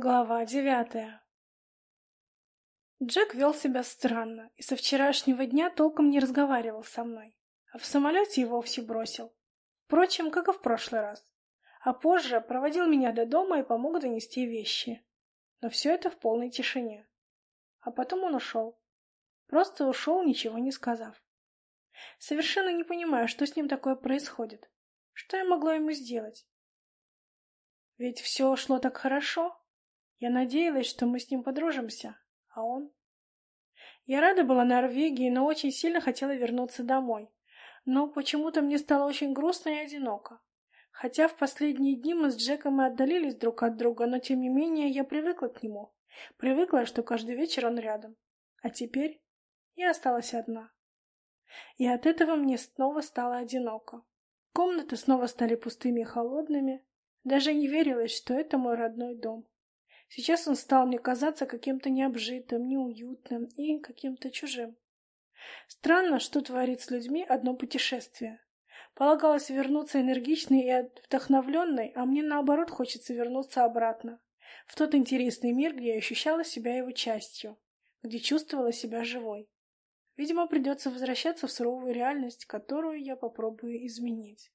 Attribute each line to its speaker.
Speaker 1: Глава девятая Джек вел себя странно и со вчерашнего дня толком не разговаривал со мной, а в самолете и вовсе бросил. Впрочем, как и в прошлый раз. А позже проводил меня до дома и помог донести вещи. Но все это в полной тишине. А потом он ушел. Просто ушел, ничего не сказав. Совершенно не понимаю, что с ним такое происходит. Что я могла ему сделать? Ведь все шло так хорошо. Я надеялась, что мы с ним подружимся, а он... Я рада была Норвегии, но очень сильно хотела вернуться домой. Но почему-то мне стало очень грустно и одиноко. Хотя в последние дни мы с Джеком и отдалились друг от друга, но тем не менее я привыкла к нему. Привыкла, что каждый вечер он рядом. А теперь я осталась одна. И от этого мне снова стало одиноко. Комнаты снова стали пустыми и холодными. Даже не верилось, что это мой родной дом. Сейчас он стал мне казаться каким-то необжитым, неуютным и каким-то чужим. Странно, что творит с людьми одно путешествие. Полагалось вернуться энергичной и вдохновленной, а мне наоборот хочется вернуться обратно, в тот интересный мир, где я ощущала себя его частью, где чувствовала себя живой. Видимо, придется возвращаться в суровую реальность, которую я попробую изменить.